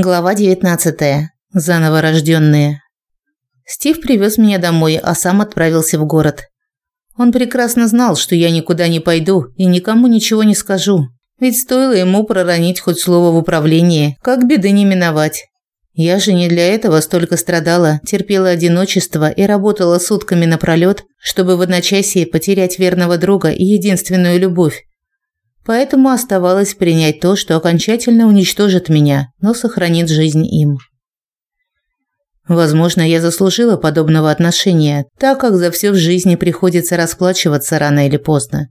Глава 19. Заново рожденные. Стив привез меня домой, а сам отправился в город. Он прекрасно знал, что я никуда не пойду и никому ничего не скажу. Ведь стоило ему проронить хоть слово в управлении, как беды не миновать. Я же не для этого столько страдала, терпела одиночество и работала сутками напролёт, чтобы в одночасье потерять верного друга и единственную любовь. Поэтому оставалось принять то, что окончательно уничтожит меня, но сохранит жизнь им. Возможно, я заслужила подобного отношения, так как за все в жизни приходится расплачиваться рано или поздно.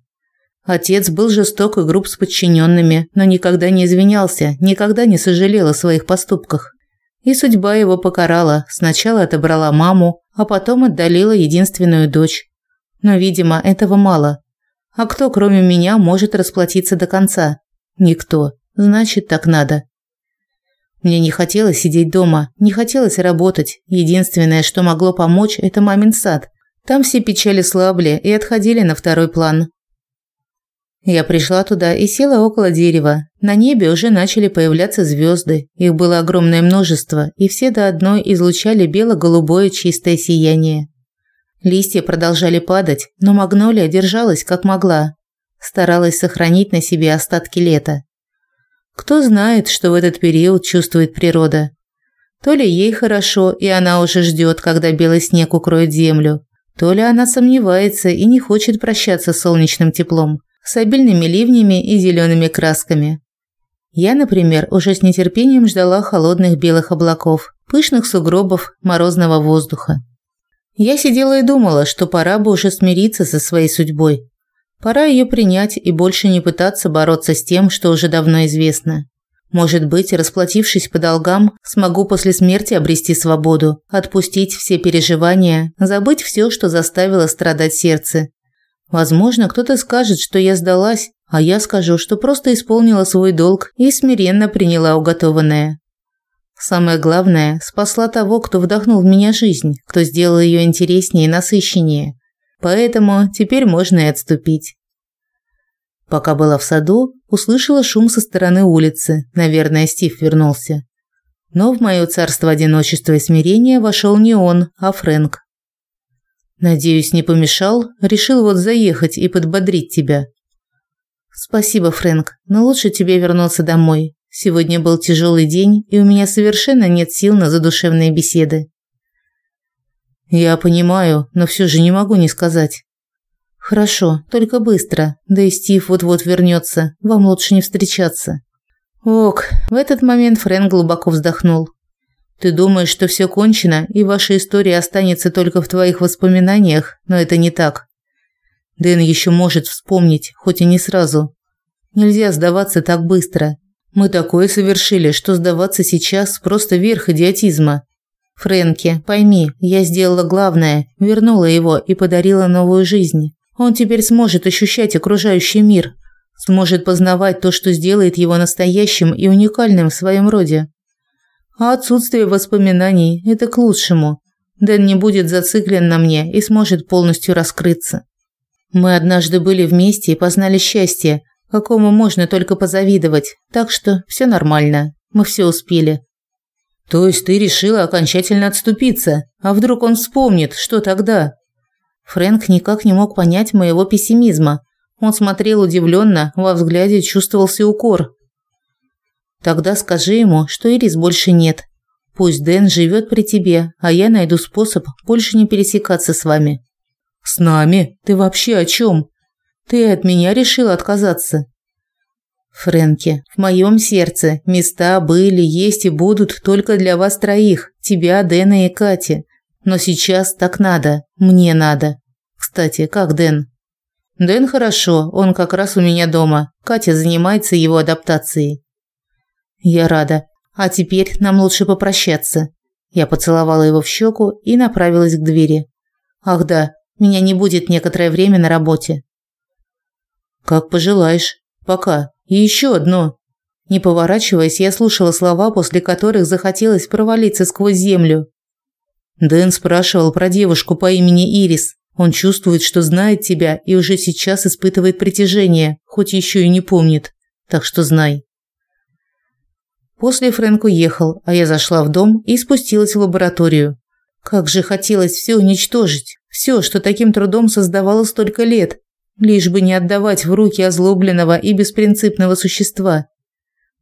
Отец был жесток и груб с подчиненными, но никогда не извинялся, никогда не сожалел о своих поступках. И судьба его покарала. Сначала отобрала маму, а потом отдалила единственную дочь. Но, видимо, этого мало. А кто, кроме меня, может расплатиться до конца? Никто. Значит, так надо. Мне не хотелось сидеть дома, не хотелось работать. Единственное, что могло помочь, это мамин сад. Там все печали слабли и отходили на второй план. Я пришла туда и села около дерева. На небе уже начали появляться звезды. Их было огромное множество, и все до одной излучали бело-голубое чистое сияние. Листья продолжали падать, но магнолия держалась как могла. Старалась сохранить на себе остатки лета. Кто знает, что в этот период чувствует природа. То ли ей хорошо, и она уже ждет, когда белый снег укроет землю, то ли она сомневается и не хочет прощаться с солнечным теплом, с обильными ливнями и зелеными красками. Я, например, уже с нетерпением ждала холодных белых облаков, пышных сугробов, морозного воздуха. Я сидела и думала, что пора бы уже смириться со своей судьбой. Пора ее принять и больше не пытаться бороться с тем, что уже давно известно. Может быть, расплатившись по долгам, смогу после смерти обрести свободу, отпустить все переживания, забыть все, что заставило страдать сердце. Возможно, кто-то скажет, что я сдалась, а я скажу, что просто исполнила свой долг и смиренно приняла уготованное. Самое главное, спасла того, кто вдохнул в меня жизнь, кто сделал ее интереснее и насыщеннее. Поэтому теперь можно и отступить. Пока была в саду, услышала шум со стороны улицы. Наверное, Стив вернулся. Но в моё царство одиночества и смирения вошел не он, а Фрэнк. Надеюсь, не помешал, решил вот заехать и подбодрить тебя. Спасибо, Фрэнк, но лучше тебе вернуться домой. Сегодня был тяжелый день, и у меня совершенно нет сил на задушевные беседы. Я понимаю, но все же не могу не сказать. Хорошо, только быстро. Да и Стив вот-вот вернется. Вам лучше не встречаться. Ок, в этот момент Фрэнк глубоко вздохнул. Ты думаешь, что все кончено, и ваша история останется только в твоих воспоминаниях, но это не так. Дэн еще может вспомнить, хоть и не сразу. Нельзя сдаваться так быстро. Мы такое совершили, что сдаваться сейчас просто верх идиотизма. Фрэнки, пойми, я сделала главное, вернула его и подарила новую жизнь. Он теперь сможет ощущать окружающий мир, сможет познавать то, что сделает его настоящим и уникальным в своем роде. А отсутствие воспоминаний это к лучшему. Дэн не будет зациклен на мне и сможет полностью раскрыться. Мы однажды были вместе и познали счастье, какому можно только позавидовать. Так что все нормально. Мы все успели. То есть ты решила окончательно отступиться? А вдруг он вспомнит, что тогда? Фрэнк никак не мог понять моего пессимизма. Он смотрел удивленно, во взгляде чувствовался укор. Тогда скажи ему, что Ирис больше нет. Пусть Дэн живет при тебе, а я найду способ больше не пересекаться с вами. С нами? Ты вообще о чем? Ты от меня решил отказаться? Фрэнки, в моем сердце места были, есть и будут только для вас троих, тебя, Дэна и Кати. Но сейчас так надо, мне надо. Кстати, как Дэн? Дэн хорошо, он как раз у меня дома. Катя занимается его адаптацией. Я рада. А теперь нам лучше попрощаться. Я поцеловала его в щеку и направилась к двери. Ах да, меня не будет некоторое время на работе. Как пожелаешь. Пока. И еще одно. Не поворачиваясь, я слушала слова, после которых захотелось провалиться сквозь землю. Дэн спрашивал про девушку по имени Ирис. Он чувствует, что знает тебя и уже сейчас испытывает притяжение, хоть еще и не помнит. Так что знай. После Фрэнк уехал, а я зашла в дом и спустилась в лабораторию. Как же хотелось все уничтожить, все, что таким трудом создавало столько лет, лишь бы не отдавать в руки озлобленного и беспринципного существа.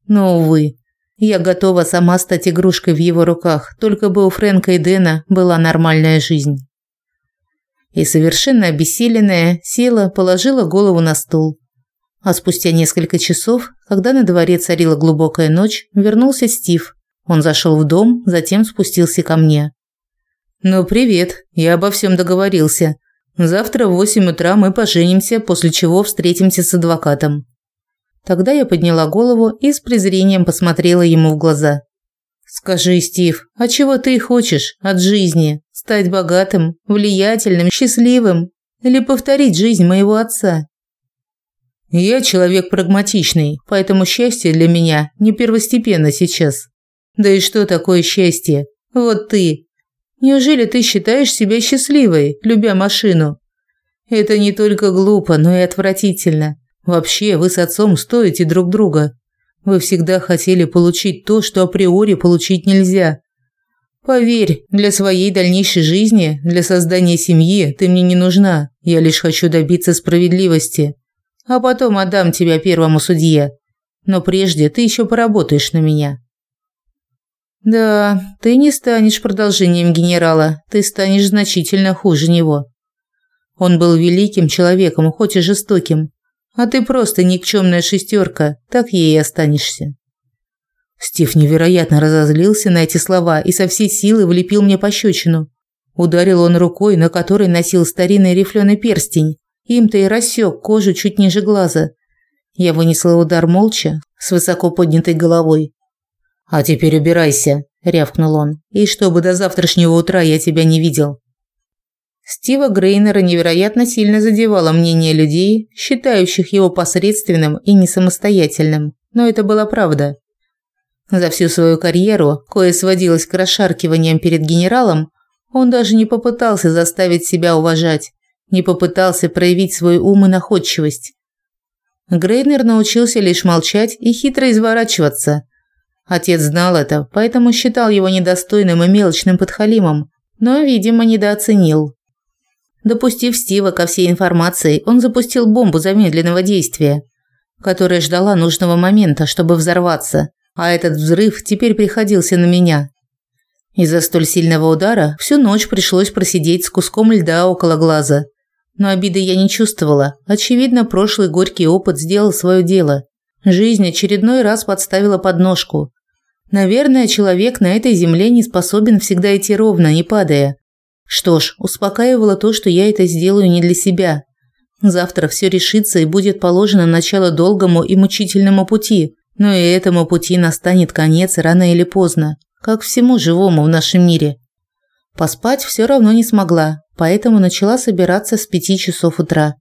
Но, увы, я готова сама стать игрушкой в его руках, только бы у Фрэнка и Дэна была нормальная жизнь. И совершенно обессиленная, села, положила голову на стол. А спустя несколько часов, когда на дворе царила глубокая ночь, вернулся Стив. Он зашел в дом, затем спустился ко мне. «Ну, привет. Я обо всем договорился. Завтра в восемь утра мы поженимся, после чего встретимся с адвокатом». Тогда я подняла голову и с презрением посмотрела ему в глаза. «Скажи, Стив, а чего ты хочешь от жизни? Стать богатым, влиятельным, счастливым? Или повторить жизнь моего отца?» «Я человек прагматичный, поэтому счастье для меня не первостепенно сейчас. Да и что такое счастье? Вот ты. Неужели ты считаешь себя счастливой, любя машину? Это не только глупо, но и отвратительно. Вообще, вы с отцом стоите друг друга. Вы всегда хотели получить то, что априори получить нельзя. Поверь, для своей дальнейшей жизни, для создания семьи ты мне не нужна. Я лишь хочу добиться справедливости. А потом отдам тебя первому судье. Но прежде ты еще поработаешь на меня. Да, ты не станешь продолжением генерала. Ты станешь значительно хуже него. Он был великим человеком, хоть и жестоким. А ты просто никчемная шестерка, так ей и останешься. Стив невероятно разозлился на эти слова и со всей силы влепил мне пощечину. Ударил он рукой, на которой носил старинный рифленый перстень. Им-то и рассек кожу чуть ниже глаза. Я вынесла удар молча, с высоко поднятой головой. «А теперь убирайся», – рявкнул он. «И чтобы до завтрашнего утра я тебя не видел». Стива Грейнера невероятно сильно задевало мнение людей, считающих его посредственным и несамостоятельным, но это была правда. За всю свою карьеру, кое сводилось к расшаркиваниям перед генералом, он даже не попытался заставить себя уважать, не попытался проявить свой ум и находчивость. Грейнер научился лишь молчать и хитро изворачиваться. Отец знал это, поэтому считал его недостойным и мелочным подхалимом, но, видимо, недооценил. Допустив Стива ко всей информации, он запустил бомбу замедленного действия, которая ждала нужного момента, чтобы взорваться, а этот взрыв теперь приходился на меня. Из-за столь сильного удара всю ночь пришлось просидеть с куском льда около глаза. Но обиды я не чувствовала. Очевидно, прошлый горький опыт сделал свое дело. Жизнь очередной раз подставила подножку. Наверное, человек на этой земле не способен всегда идти ровно, не падая. Что ж, успокаивало то, что я это сделаю не для себя. Завтра все решится и будет положено начало долгому и мучительному пути, но и этому пути настанет конец рано или поздно, как всему живому в нашем мире. Поспать все равно не смогла, поэтому начала собираться с пяти часов утра.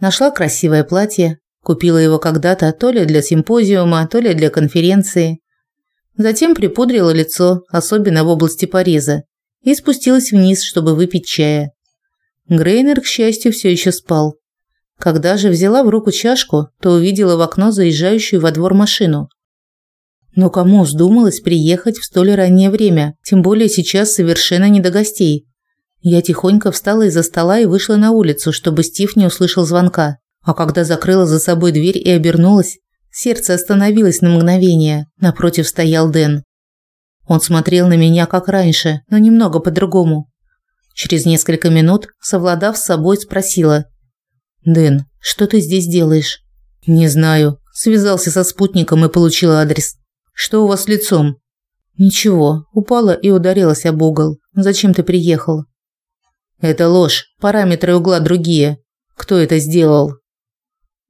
Нашла красивое платье, купила его когда-то то ли для симпозиума, то ли для конференции. Затем припудрила лицо, особенно в области пореза, и спустилась вниз, чтобы выпить чая. Грейнер, к счастью, все еще спал. Когда же взяла в руку чашку, то увидела в окно заезжающую во двор машину. Но кому вздумалось приехать в столь раннее время, тем более сейчас совершенно не до гостей. Я тихонько встала из-за стола и вышла на улицу, чтобы Стив не услышал звонка. А когда закрыла за собой дверь и обернулась, сердце остановилось на мгновение. Напротив стоял Дэн. Он смотрел на меня как раньше, но немного по-другому. Через несколько минут, совладав с собой, спросила: "Дэн, что ты здесь делаешь?" "Не знаю. Связался со спутником и получил адрес. Что у вас с лицом?" "Ничего, упала и ударилась об угол. Зачем ты приехал?" "Это ложь. Параметры угла другие. Кто это сделал?"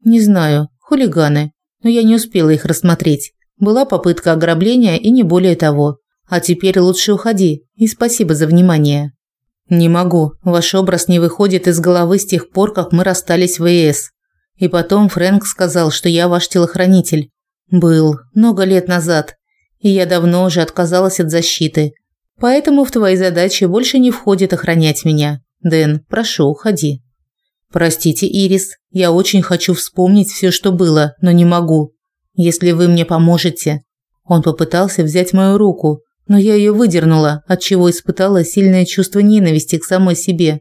"Не знаю. Хулиганы. Но я не успела их рассмотреть. Была попытка ограбления и не более того. А теперь лучше уходи. И спасибо за внимание. Не могу. Ваш образ не выходит из головы с тех пор, как мы расстались в ЕС. И потом Фрэнк сказал, что я ваш телохранитель. Был много лет назад. И я давно уже отказалась от защиты. Поэтому в твои задачи больше не входит охранять меня. Дэн, прошу, уходи. Простите, Ирис, я очень хочу вспомнить все, что было, но не могу. Если вы мне поможете, Он попытался взять мою руку, но я ее выдернула, от чего испытала сильное чувство ненависти к самой себе.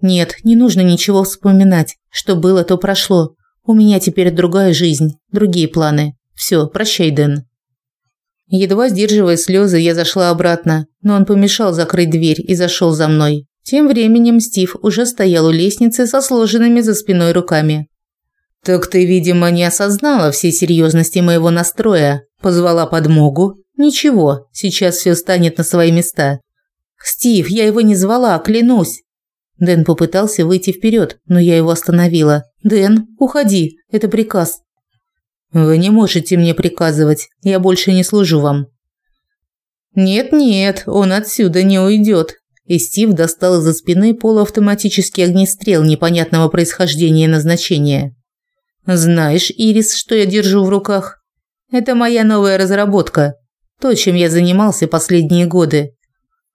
Нет, не нужно ничего вспоминать. Что было, то прошло. У меня теперь другая жизнь, другие планы. Все, прощай, Дэн. Едва сдерживая слезы, я зашла обратно, но он помешал закрыть дверь и зашел за мной. Тем временем Стив уже стоял у лестницы со сложенными за спиной руками. «Так ты, видимо, не осознала всей серьезности моего настроя. Позвала подмогу. Ничего, сейчас все станет на свои места». «Стив, я его не звала, клянусь». Дэн попытался выйти вперед, но я его остановила. «Дэн, уходи, это приказ». «Вы не можете мне приказывать, я больше не служу вам». «Нет-нет, он отсюда не уйдет», и Стив достал из-за спины полуавтоматический огнестрел непонятного происхождения и назначения. «Знаешь, Ирис, что я держу в руках? Это моя новая разработка. То, чем я занимался последние годы.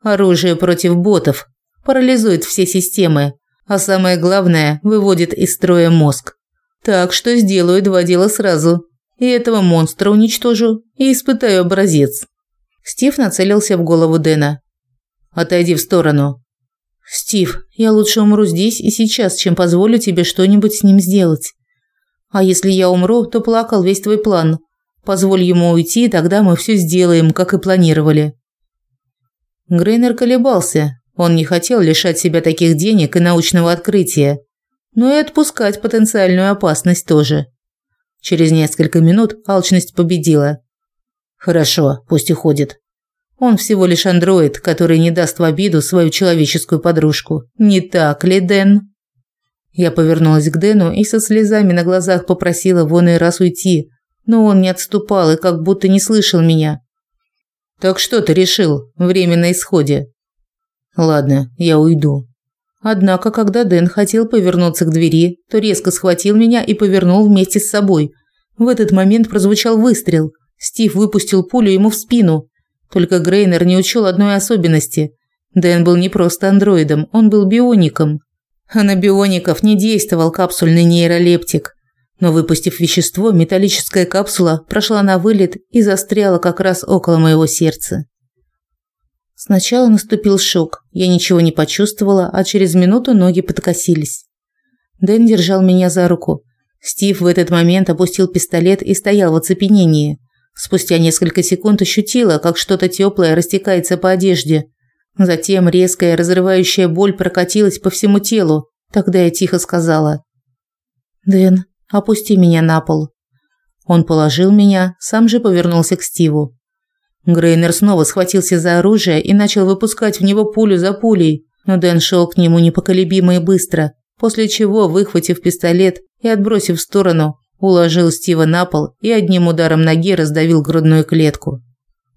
Оружие против ботов. Парализует все системы. А самое главное, выводит из строя мозг. Так что сделаю два дела сразу. И этого монстра уничтожу, и испытаю образец». Стив нацелился в голову Дэна. Отойди в сторону. Стив, я лучше умру здесь и сейчас, чем позволю тебе что-нибудь с ним сделать. А если я умру, то плакал весь твой план. Позволь ему уйти, тогда мы все сделаем, как и планировали. Грейнер колебался. Он не хотел лишать себя таких денег и научного открытия, но и отпускать потенциальную опасность тоже. Через несколько минут алчность победила. Хорошо, пусть уходит. Он всего лишь андроид, который не даст в обиду свою человеческую подружку. Не так ли, Дэн? Я повернулась к Дэну и со слезами на глазах попросила вон и раз уйти, но он не отступал и как будто не слышал меня. Так что ты решил? Время на исходе. Ладно, я уйду. Однако, когда Дэн хотел повернуться к двери, то резко схватил меня и повернул вместе с собой. В этот момент прозвучал выстрел. Стив выпустил пулю ему в спину. Только Грейнер не учел одной особенности. Дэн был не просто андроидом, он был биоником. А на биоников не действовал капсульный нейролептик. Но выпустив вещество, металлическая капсула прошла на вылет и застряла как раз около моего сердца. Сначала наступил шок. Я ничего не почувствовала, а через минуту ноги подкосились. Дэн держал меня за руку. Стив в этот момент опустил пистолет и стоял в оцепенении. Спустя несколько секунд ощутила, как что-то теплое растекается по одежде. Затем резкая разрывающая боль прокатилась по всему телу. Тогда я тихо сказала: "Дэн, опусти меня на пол". Он положил меня, сам же повернулся к Стиву. Грейнер снова схватился за оружие и начал выпускать в него пулю за пулей, но Дэн шел к нему непоколебимо и быстро, после чего, выхватив пистолет и отбросив в сторону, Уложил Стива на пол и одним ударом ноги раздавил грудную клетку.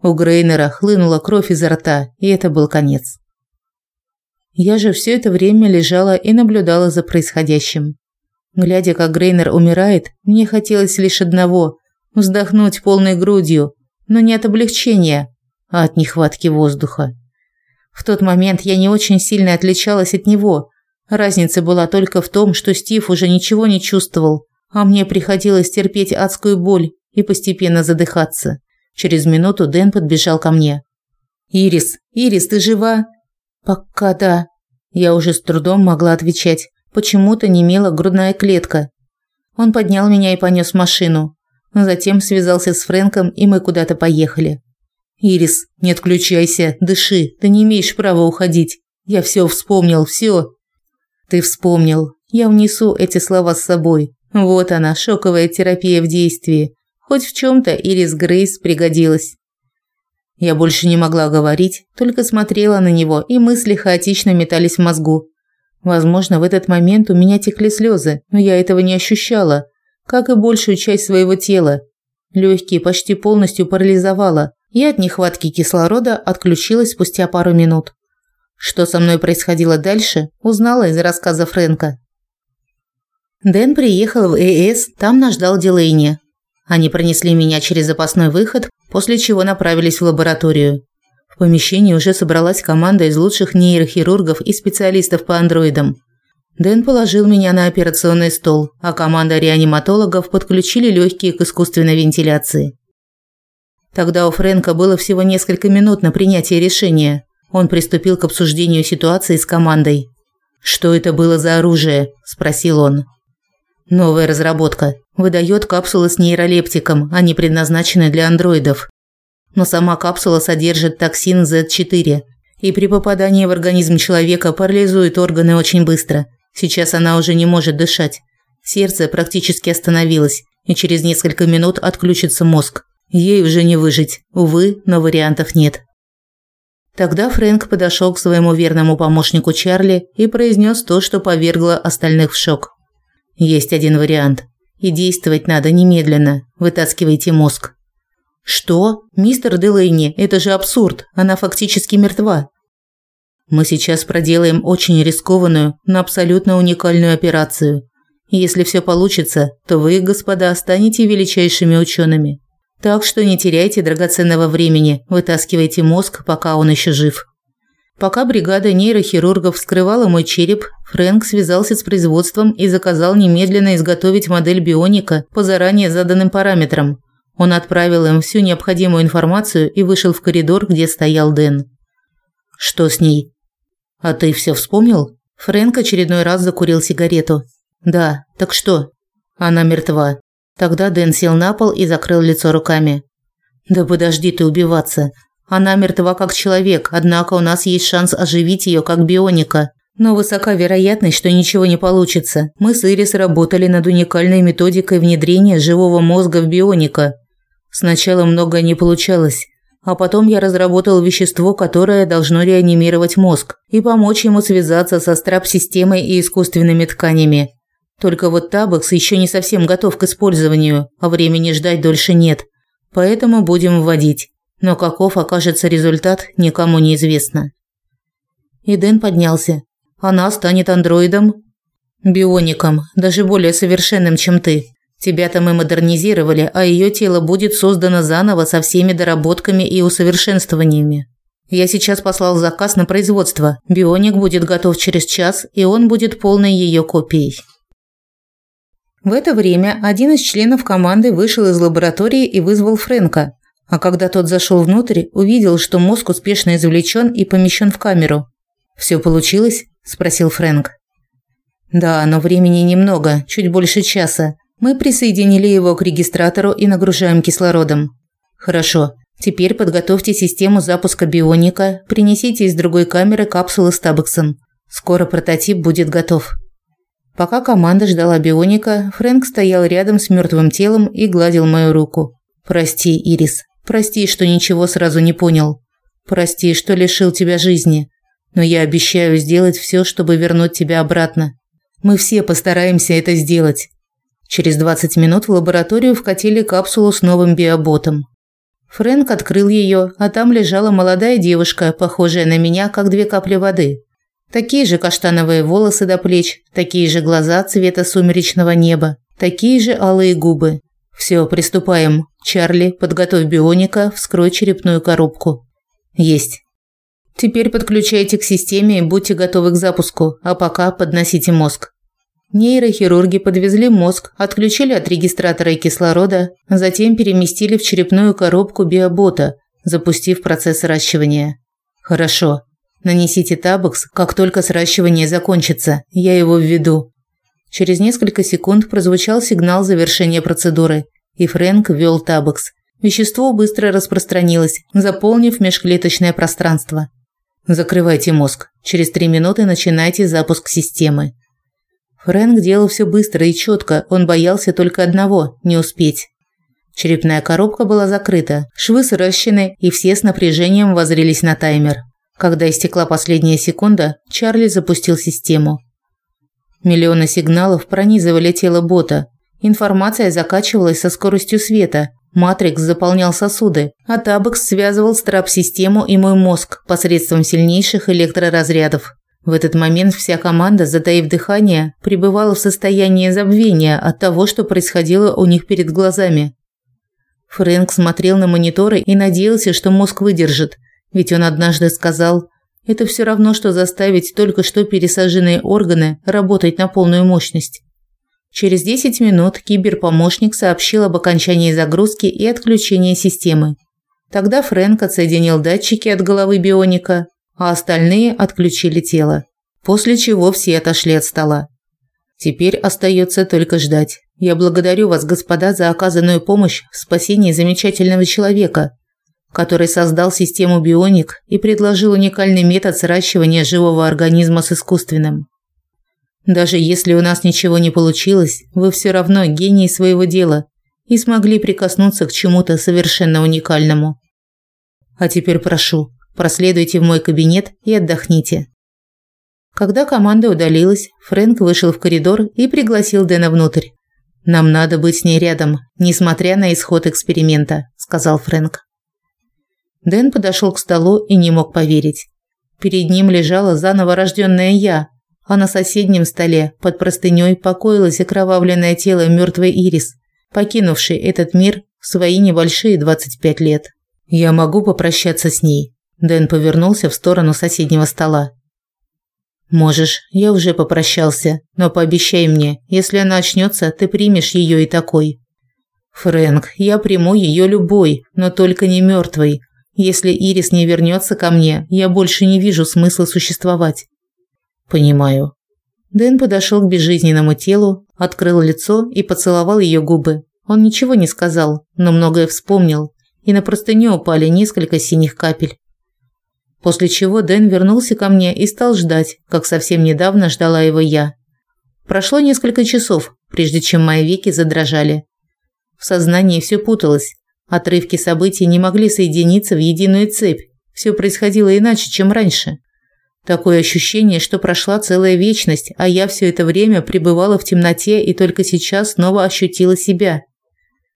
У Грейнера хлынула кровь изо рта, и это был конец. Я же все это время лежала и наблюдала за происходящим. Глядя, как Грейнер умирает, мне хотелось лишь одного – вздохнуть полной грудью, но не от облегчения, а от нехватки воздуха. В тот момент я не очень сильно отличалась от него. Разница была только в том, что Стив уже ничего не чувствовал, а мне приходилось терпеть адскую боль и постепенно задыхаться. Через минуту Дэн подбежал ко мне. «Ирис, Ирис, ты жива?» «Пока да». Я уже с трудом могла отвечать. Почему-то немела грудная клетка. Он поднял меня и понес в машину. Затем связался с Фрэнком, и мы куда-то поехали. «Ирис, не отключайся, дыши, ты не имеешь права уходить. Я все вспомнил, все. «Ты вспомнил. Я унесу эти слова с собой. Вот она, шоковая терапия в действии. Хоть в чем-то Ирис Грейс пригодилась. Я больше не могла говорить, только смотрела на него, и мысли хаотично метались в мозгу. Возможно, в этот момент у меня текли слезы, но я этого не ощущала, как и большую часть своего тела. Легкие почти полностью парализовало, и от нехватки кислорода отключилась спустя пару минут. Что со мной происходило дальше, узнала из рассказа Фрэнка. Дэн приехал в ЭС, там нас ждал Дилейни. Они пронесли меня через запасной выход, после чего направились в лабораторию. В помещении уже собралась команда из лучших нейрохирургов и специалистов по андроидам. Дэн положил меня на операционный стол, а команда реаниматологов подключили легкие к искусственной вентиляции. Тогда у Фрэнка было всего несколько минут на принятие решения. Он приступил к обсуждению ситуации с командой. «Что это было за оружие?» – спросил он. «Новая разработка. Выдает капсулы с нейролептиком, они предназначены для андроидов. Но сама капсула содержит токсин Z4, и при попадании в организм человека парализует органы очень быстро. Сейчас она уже не может дышать. Сердце практически остановилось, и через несколько минут отключится мозг. Ей уже не выжить. Увы, но вариантов нет. Тогда Фрэнк подошел к своему верному помощнику Чарли и произнес то, что повергло остальных в шок. Есть один вариант. И действовать надо немедленно. Вытаскивайте мозг. Что? Мистер Делейни, это же абсурд. Она фактически мертва. Мы сейчас проделаем очень рискованную, но абсолютно уникальную операцию. Если все получится, то вы, господа, станете величайшими учеными. Так что не теряйте драгоценного времени, вытаскивайте мозг, пока он еще жив. Пока бригада нейрохирургов вскрывала мой череп, Фрэнк связался с производством и заказал немедленно изготовить модель бионика по заранее заданным параметрам. Он отправил им всю необходимую информацию и вышел в коридор, где стоял Дэн. «Что с ней?» «А ты все вспомнил?» Фрэнк очередной раз закурил сигарету. «Да, так что?» «Она мертва. Тогда Дэн сел на пол и закрыл лицо руками. «Да подожди ты убиваться. Она мертва как человек, однако у нас есть шанс оживить ее как бионика. Но высока вероятность, что ничего не получится. Мы с Ирис работали над уникальной методикой внедрения живого мозга в бионика. Сначала многое не получалось, а потом я разработал вещество, которое должно реанимировать мозг и помочь ему связаться со страп-системой и искусственными тканями. Только вот Табакс еще не совсем готов к использованию, а времени ждать дольше нет. Поэтому будем вводить. Но каков окажется результат, никому не известно. И Дэн поднялся. Она станет андроидом, биоником, даже более совершенным, чем ты. Тебя-то мы модернизировали, а ее тело будет создано заново со всеми доработками и усовершенствованиями. Я сейчас послал заказ на производство. Бионик будет готов через час, и он будет полной ее копией. В это время один из членов команды вышел из лаборатории и вызвал Фрэнка. А когда тот зашел внутрь, увидел, что мозг успешно извлечен и помещен в камеру. «Все получилось?» – спросил Фрэнк. «Да, но времени немного, чуть больше часа. Мы присоединили его к регистратору и нагружаем кислородом». «Хорошо. Теперь подготовьте систему запуска бионика, принесите из другой камеры капсулы с табексом. Скоро прототип будет готов». Пока команда ждала бионика, Фрэнк стоял рядом с мертвым телом и гладил мою руку. «Прости, Ирис. Прости, что ничего сразу не понял. Прости, что лишил тебя жизни. Но я обещаю сделать все, чтобы вернуть тебя обратно. Мы все постараемся это сделать». Через 20 минут в лабораторию вкатили капсулу с новым биоботом. Фрэнк открыл ее, а там лежала молодая девушка, похожая на меня, как две капли воды. Такие же каштановые волосы до плеч, такие же глаза цвета сумеречного неба, такие же алые губы. Все, приступаем. Чарли, подготовь бионика, вскрой черепную коробку. Есть. Теперь подключайте к системе и будьте готовы к запуску, а пока подносите мозг. Нейрохирурги подвезли мозг, отключили от регистратора кислорода, затем переместили в черепную коробку биобота, запустив процесс сращивания. Хорошо. Нанесите табокс, как только сращивание закончится. Я его введу. Через несколько секунд прозвучал сигнал завершения процедуры, и Фрэнк ввел табокс. Вещество быстро распространилось, заполнив межклеточное пространство. Закрывайте мозг. Через три минуты начинайте запуск системы. Фрэнк делал все быстро и четко, он боялся только одного – не успеть. Черепная коробка была закрыта, швы сращены, и все с напряжением воззрелись на таймер. Когда истекла последняя секунда, Чарли запустил систему. Миллионы сигналов пронизывали тело бота. Информация закачивалась со скоростью света. Матрикс заполнял сосуды, а Табекс связывал страп-систему и мой мозг посредством сильнейших электроразрядов. В этот момент вся команда, затаив дыхание, пребывала в состоянии забвения от того, что происходило у них перед глазами. Фрэнк смотрел на мониторы и надеялся, что мозг выдержит – ведь он однажды сказал, это все равно, что заставить только что пересаженные органы работать на полную мощность. Через 10 минут киберпомощник сообщил об окончании загрузки и отключении системы. Тогда Фрэнк отсоединил датчики от головы бионика, а остальные отключили тело. После чего все отошли от стола. Теперь остается только ждать. Я благодарю вас, господа, за оказанную помощь в спасении замечательного человека, который создал систему бионик и предложил уникальный метод сращивания живого организма с искусственным. Даже если у нас ничего не получилось, вы все равно гений своего дела и смогли прикоснуться к чему-то совершенно уникальному. А теперь прошу, проследуйте в мой кабинет и отдохните. Когда команда удалилась, Фрэнк вышел в коридор и пригласил Дэна внутрь. Нам надо быть с ней рядом, несмотря на исход эксперимента, сказал Фрэнк. Дэн подошел к столу и не мог поверить. Перед ним лежала заново рожденная я, а на соседнем столе под простыней покоилось окровавленное тело мертвой Ирис, покинувшей этот мир в свои небольшие 25 лет. Я могу попрощаться с ней. Дэн повернулся в сторону соседнего стола. Можешь, я уже попрощался, но пообещай мне, если она очнется, ты примешь ее и такой. Фрэнк, я приму ее любой, но только не мертвой. Если Ирис не вернется ко мне, я больше не вижу смысла существовать. Понимаю. Дэн подошел к безжизненному телу, открыл лицо и поцеловал ее губы. Он ничего не сказал, но многое вспомнил, и на простыню упали несколько синих капель. После чего Дэн вернулся ко мне и стал ждать, как совсем недавно ждала его я. Прошло несколько часов, прежде чем мои веки задрожали. В сознании все путалось. Отрывки событий не могли соединиться в единую цепь. Все происходило иначе, чем раньше. Такое ощущение, что прошла целая вечность, а я все это время пребывала в темноте и только сейчас снова ощутила себя.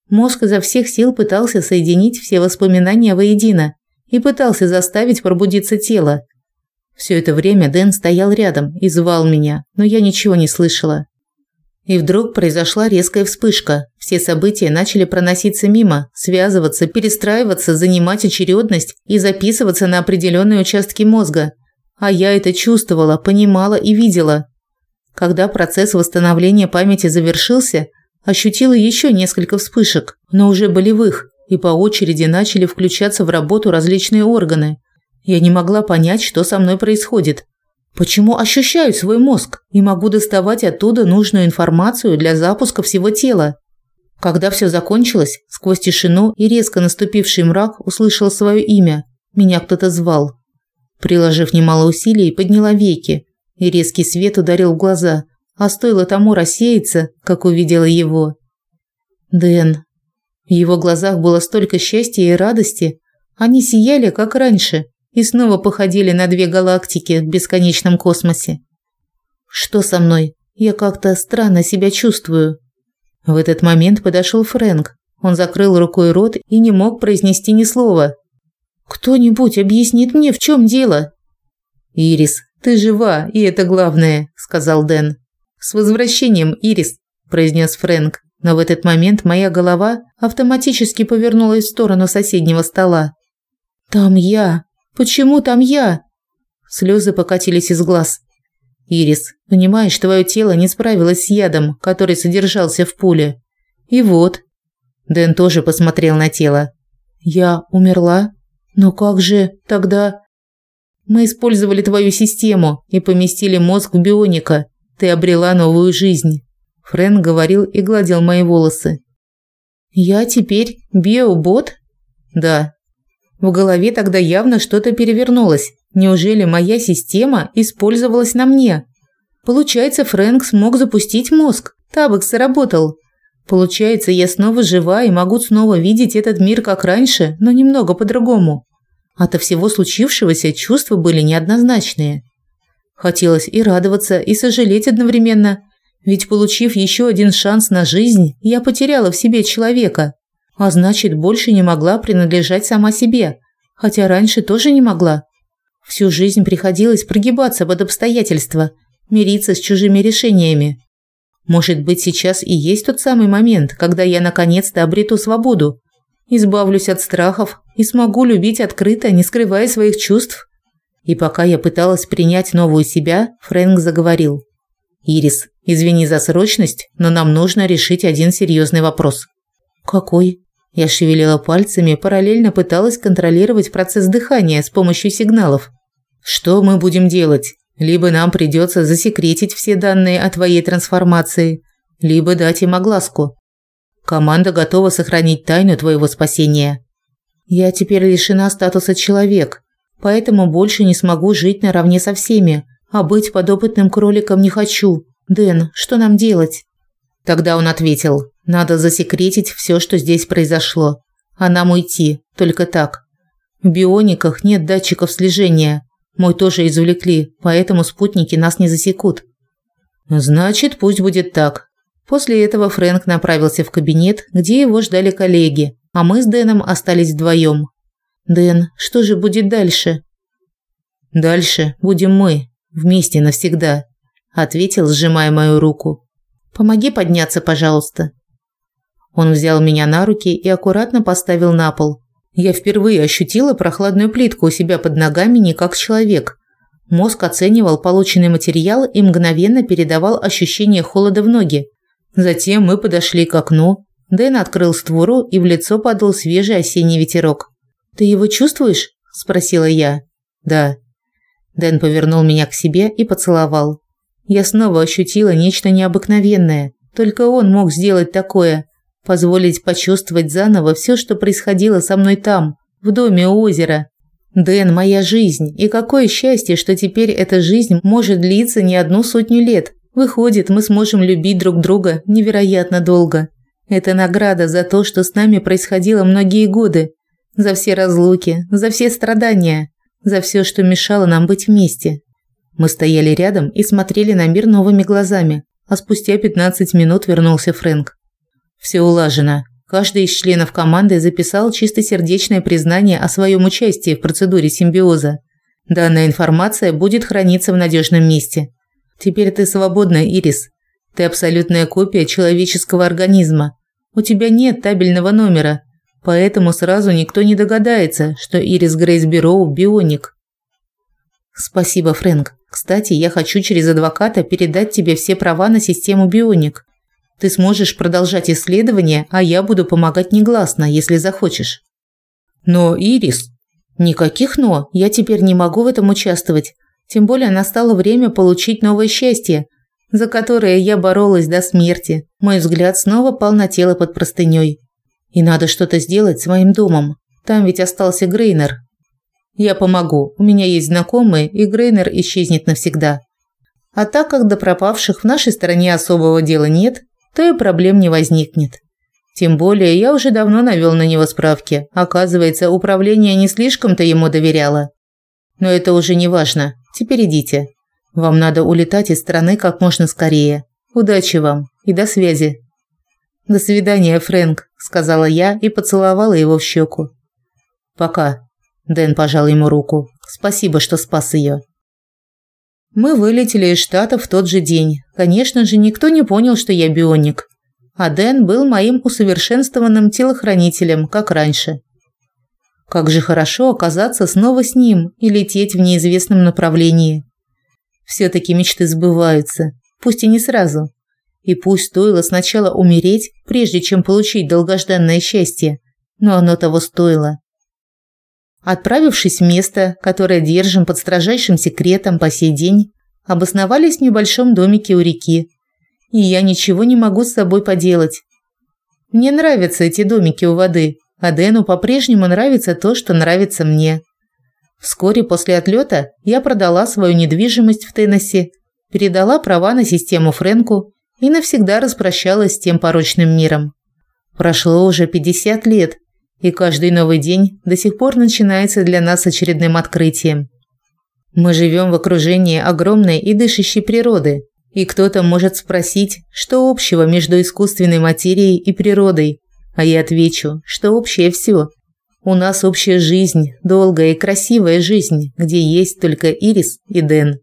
Мозг изо всех сил пытался соединить все воспоминания воедино и пытался заставить пробудиться тело. Все это время Дэн стоял рядом и звал меня, но я ничего не слышала. И вдруг произошла резкая вспышка. Все события начали проноситься мимо, связываться, перестраиваться, занимать очередность и записываться на определенные участки мозга. А я это чувствовала, понимала и видела. Когда процесс восстановления памяти завершился, ощутила еще несколько вспышек, но уже болевых, и по очереди начали включаться в работу различные органы. Я не могла понять, что со мной происходит. Почему ощущаю свой мозг и могу доставать оттуда нужную информацию для запуска всего тела? Когда все закончилось, сквозь тишину и резко наступивший мрак услышала свое имя. Меня кто-то звал. Приложив немало усилий, подняла веки, и резкий свет ударил в глаза, а стоило тому рассеяться, как увидела его. Дэн. В его глазах было столько счастья и радости, они сияли, как раньше, и снова походили на две галактики в бесконечном космосе. Что со мной? Я как-то странно себя чувствую. В этот момент подошел Фрэнк. Он закрыл рукой рот и не мог произнести ни слова. Кто-нибудь объяснит мне, в чем дело? Ирис, ты жива, и это главное, сказал Дэн. С возвращением, Ирис, произнес Фрэнк. Но в этот момент моя голова автоматически повернулась в сторону соседнего стола. Там я. Почему там я? Слезы покатились из глаз. Ирис, понимаешь, твое тело не справилось с ядом, который содержался в пуле. И вот. Дэн тоже посмотрел на тело. Я умерла? Но как же тогда... Мы использовали твою систему и поместили мозг в бионика. Ты обрела новую жизнь. Фрэнк говорил и гладил мои волосы. Я теперь биобот? Да. В голове тогда явно что-то перевернулось. Неужели моя система использовалась на мне? Получается, Фрэнк смог запустить мозг. Табок сработал. Получается, я снова жива и могу снова видеть этот мир как раньше, но немного по-другому. Ото всего случившегося чувства были неоднозначные. Хотелось и радоваться, и сожалеть одновременно, ведь получив еще один шанс на жизнь, я потеряла в себе человека, а значит, больше не могла принадлежать сама себе, хотя раньше тоже не могла. Всю жизнь приходилось прогибаться под обстоятельства, мириться с чужими решениями. Может быть, сейчас и есть тот самый момент, когда я наконец-то обрету свободу, избавлюсь от страхов и смогу любить открыто, не скрывая своих чувств. И пока я пыталась принять новую себя, Фрэнк заговорил. «Ирис, извини за срочность, но нам нужно решить один серьезный вопрос». «Какой?» Я шевелила пальцами, параллельно пыталась контролировать процесс дыхания с помощью сигналов. Что мы будем делать? Либо нам придется засекретить все данные о твоей трансформации, либо дать им огласку. Команда готова сохранить тайну твоего спасения. Я теперь лишена статуса человек, поэтому больше не смогу жить наравне со всеми, а быть подопытным кроликом не хочу. Дэн, что нам делать? Тогда он ответил: "Надо засекретить все, что здесь произошло, а нам уйти, только так. В биониках нет датчиков слежения. Мой тоже извлекли, поэтому спутники нас не засекут". Значит, пусть будет так. После этого Фрэнк направился в кабинет, где его ждали коллеги, а мы с Дэном остались вдвоем. Дэн, что же будет дальше? Дальше будем мы, вместе навсегда, ответил, сжимая мою руку. Помоги подняться, пожалуйста. Он взял меня на руки и аккуратно поставил на пол. Я впервые ощутила прохладную плитку у себя под ногами не как человек. Мозг оценивал полученный материал и мгновенно передавал ощущение холода в ноги. Затем мы подошли к окну. Дэн открыл створу, и в лицо подул свежий осенний ветерок. «Ты его чувствуешь?» – спросила я. «Да». Дэн повернул меня к себе и поцеловал. Я снова ощутила нечто необыкновенное. Только он мог сделать такое. Позволить почувствовать заново все, что происходило со мной там, в доме у озера. Дэн – моя жизнь, и какое счастье, что теперь эта жизнь может длиться не одну сотню лет. Выходит, мы сможем любить друг друга невероятно долго. Это награда за то, что с нами происходило многие годы. За все разлуки, за все страдания, за все, что мешало нам быть вместе. Мы стояли рядом и смотрели на мир новыми глазами, а спустя 15 минут вернулся Фрэнк. Все улажено. Каждый из членов команды записал чистосердечное признание о своем участии в процедуре симбиоза. Данная информация будет храниться в надежном месте. Теперь ты свободна, Ирис. Ты абсолютная копия человеческого организма. У тебя нет табельного номера, поэтому сразу никто не догадается, что Ирис Грейс Бироу – бионик. Спасибо, Фрэнк. Кстати, я хочу через адвоката передать тебе все права на систему Бионик. Ты сможешь продолжать исследования, а я буду помогать негласно, если захочешь. Но, Ирис, никаких но. Я теперь не могу в этом участвовать. Тем более настало время получить новое счастье, за которое я боролась до смерти. Мой взгляд снова пал на тело под простыней. И надо что-то сделать с моим домом. Там ведь остался Грейнер. Я помогу. У меня есть знакомые, и Грейнер исчезнет навсегда. А так как до пропавших в нашей стране особого дела нет, то и проблем не возникнет. Тем более я уже давно навел на него справки. Оказывается, управление не слишком-то ему доверяло. Но это уже не важно. Теперь идите. Вам надо улетать из страны как можно скорее. Удачи вам и до связи. До свидания, Фрэнк, сказала я и поцеловала его в щеку. Пока. Дэн пожал ему руку. Спасибо, что спас ее. Мы вылетели из штата в тот же день. Конечно же, никто не понял, что я бионик. А Дэн был моим усовершенствованным телохранителем, как раньше. Как же хорошо оказаться снова с ним и лететь в неизвестном направлении. Все-таки мечты сбываются, пусть и не сразу. И пусть стоило сначала умереть, прежде чем получить долгожданное счастье, но оно того стоило. Отправившись в место, которое держим под строжайшим секретом по сей день, обосновались в небольшом домике у реки. И я ничего не могу с собой поделать. Мне нравятся эти домики у воды, а Дэну по-прежнему нравится то, что нравится мне. Вскоре после отлета я продала свою недвижимость в Теннесси, передала права на систему Френку и навсегда распрощалась с тем порочным миром. Прошло уже 50 лет, и каждый новый день до сих пор начинается для нас очередным открытием. Мы живем в окружении огромной и дышащей природы, и кто-то может спросить, что общего между искусственной материей и природой, а я отвечу, что общее все. У нас общая жизнь, долгая и красивая жизнь, где есть только Ирис и Дэн.